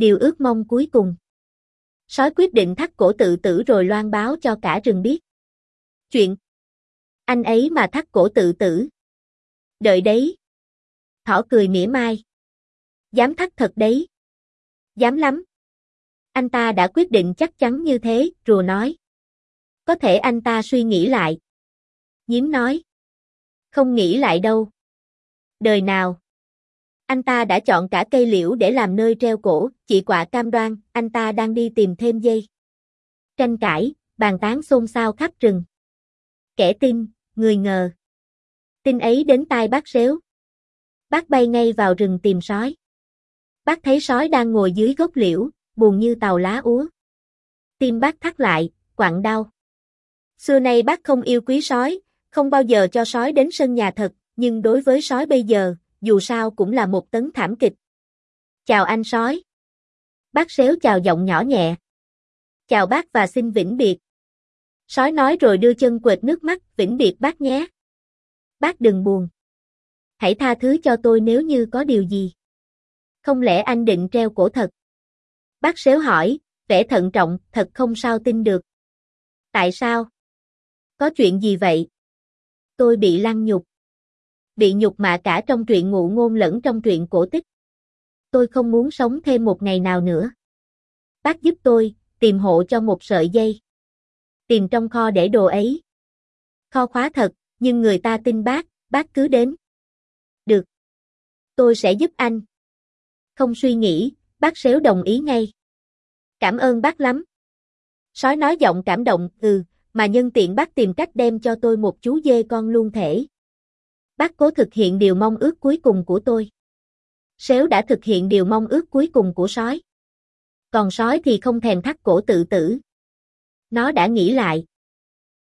Điều ước mong cuối cùng. Sói quyết định thắt cổ tự tử rồi loan báo cho cả rừng biết. Chuyện. Anh ấy mà thắt cổ tự tử. Đợi đấy. Thỏ cười mỉa mai. Dám thắt thật đấy. Dám lắm. Anh ta đã quyết định chắc chắn như thế, rùa nói. Có thể anh ta suy nghĩ lại. Nhím nói. Không nghĩ lại đâu. Đời nào? Anh ta đã chọn cả cây liễu để làm nơi treo cổ, chị quạ cam đoan, anh ta đang đi tìm thêm dây. Tranh cãi, bàn tán xôn xao khắp rừng. Kẻ tin, người ngờ. Tin ấy đến tai bác xéo. Bác bay ngay vào rừng tìm sói. Bác thấy sói đang ngồi dưới gốc liễu, buồn như tàu lá úa. Tim bác thắt lại, quặn đau. Xưa nay bác không yêu quý sói, không bao giờ cho sói đến sân nhà thật, nhưng đối với sói bây giờ, dù sao cũng là một tấn thảm kịch. Chào anh sói. Bác xéo chào giọng nhỏ nhẹ. Chào bác và xin vĩnh biệt. Sói nói rồi đưa chân quệt nước mắt, vĩnh biệt bác nhé. Bác đừng buồn. Hãy tha thứ cho tôi nếu như có điều gì. Không lẽ anh định treo cổ thật? Bác xéo hỏi, vẻ thận trọng, thật không sao tin được. Tại sao? Có chuyện gì vậy? Tôi bị lăng nhục bị nhục mạ cả trong truyện ngụ ngôn lẫn trong truyện cổ tích. Tôi không muốn sống thêm một ngày nào nữa. Bác giúp tôi, tìm hộ cho một sợi dây. Tìm trong kho để đồ ấy. Kho khóa thật, nhưng người ta tin bác, bác cứ đến. Được. Tôi sẽ giúp anh. Không suy nghĩ, bác xéo đồng ý ngay. Cảm ơn bác lắm. Sói nói giọng cảm động, ừ, mà nhân tiện bác tìm cách đem cho tôi một chú dê con luôn thể. Bác cố thực hiện điều mong ước cuối cùng của tôi. Sếu đã thực hiện điều mong ước cuối cùng của sói. Còn sói thì không thèm thắt cổ tự tử. Nó đã nghĩ lại.